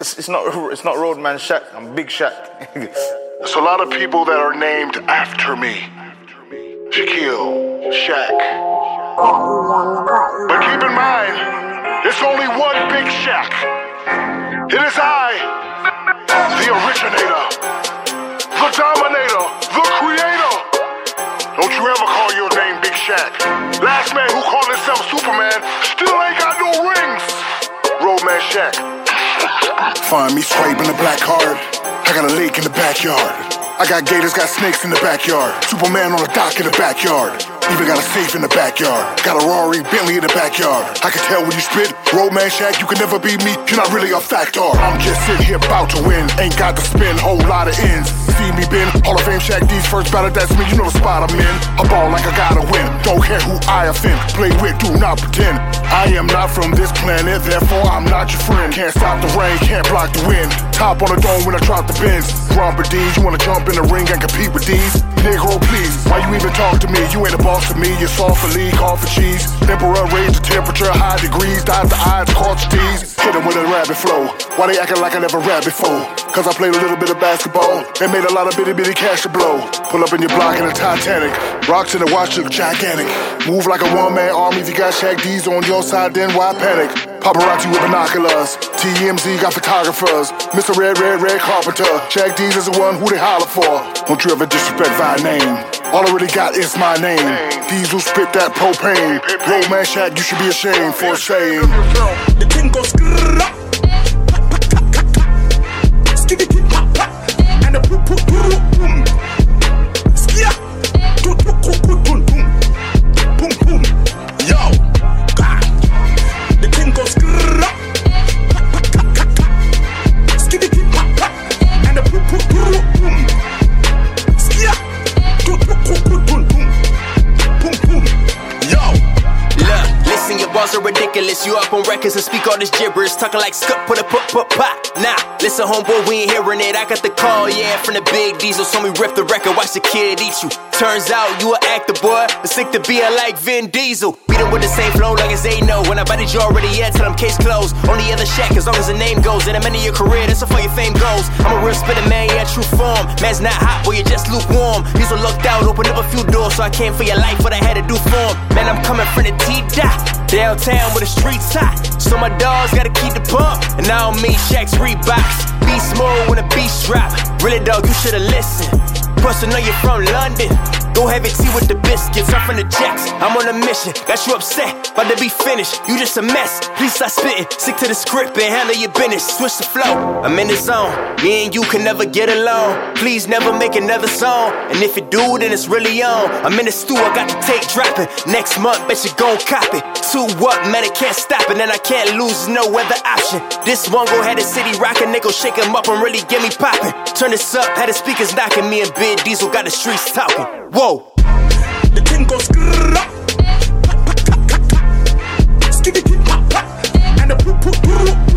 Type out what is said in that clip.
It's, it's not it's not Roadman Shaq. I'm Big Shaq. There's a lot of people that are named after me. Shaquille, Shaq. But keep in mind, it's only one Big Shaq. It is I, the originator, the dominator, the creator. Don't you ever call your name Big Shaq. Last man Find me scraping the black card. I got a lake in the backyard. I got gators, got snakes in the backyard. Superman on a dock in the backyard. Even got a safe in the backyard. Got a Rari Bentley in the backyard. I can tell when you spit. Roadman Shaq, you can never be me. You're not really a factor. I'm just sitting here about to win. Ain't got to spin, whole lot of ends. See me been Hall of Fame Shaq, these first battle, that's me. You know the spot I'm in. I ball like I gotta win. Don't care who I offend. Play with, do not pretend. I am not from this planet, therefore I'm not your friend. Can't stop the rain, can't block the wind. Top on the dome when I drop the bins. Romper D's, you wanna jump in the ring and compete with these? Negro, please. Why you even talk to me? You ain't a boss to me. You're soft for league, call for cheese. Emperor raise the temperature, high degrees. Dot the eyes, cross the T's. Hit with a rabbit flow. Why they acting like I never rap before? Cause I played a little bit of basketball. They made a lot of bitty bitty cash to blow. Pull up in your block in a Titanic. Rocks in the watch look gigantic. Move like a one man army. If you got Shaq D's on your side, then why panic? Paparazzi with binoculars. TMZ got photographers. Mr. Red, Red, Red Carpenter. Shaq D's is the one who they holler for. Don't you ever disrespect my name. All I really got is my name. Diesel spit that propane. Roadman Shaq, you should be ashamed for saying. The thing goes bars are ridiculous. You up on records and speak all this gibberish. Talking like scut, put a put put pop. Nah, listen, homeboy, we ain't hearing it. I got the call, yeah, from the big diesel. So me rip the record, watch the kid eat you. Turns out you a actor, boy. Sick to be like Vin Diesel. Beat with the same flow, like as they know. When I bodied you already, yeah, tell them case closed. Only other Shaq, as long as the name goes. In a minute of your career, that's how far your fame goes. I'm a real spitter, man, yeah, true form. Man's not hot, boy, you're just lukewarm. Diesel looked out, opened up a few doors, so I came for your life, what I had to do for him. Man, I'm coming from the T-Dot. Downtown where the streets hot. So my dogs gotta keep the pump. And don't mean Shaq's Reeboks. Beast mode when the beats drop. Really, dog, you should've listened. I know you're from London. Go have your tea with the biscuits. I'm from the Jacks. I'm on a mission. Got you upset. About to be finished. You just a mess. Please stop spitting. Stick to the script and handle your business. Switch the flow. I'm in the zone. Me and you can never get along. Please never make another song. And if you do, then it's really on. I'm in the stew. I got the tape dropping. Next month, bet you gon' cop it. Two up, man, it can't stop it. And I can't lose. No other option. This one go ahead the city rockin'. Nickel shake 'em up and really get me poppin'. Turn this up. Had the speakers knocking. Me and Big Diesel got the streets talking. Whoa the thing goes skrrr. And the poo.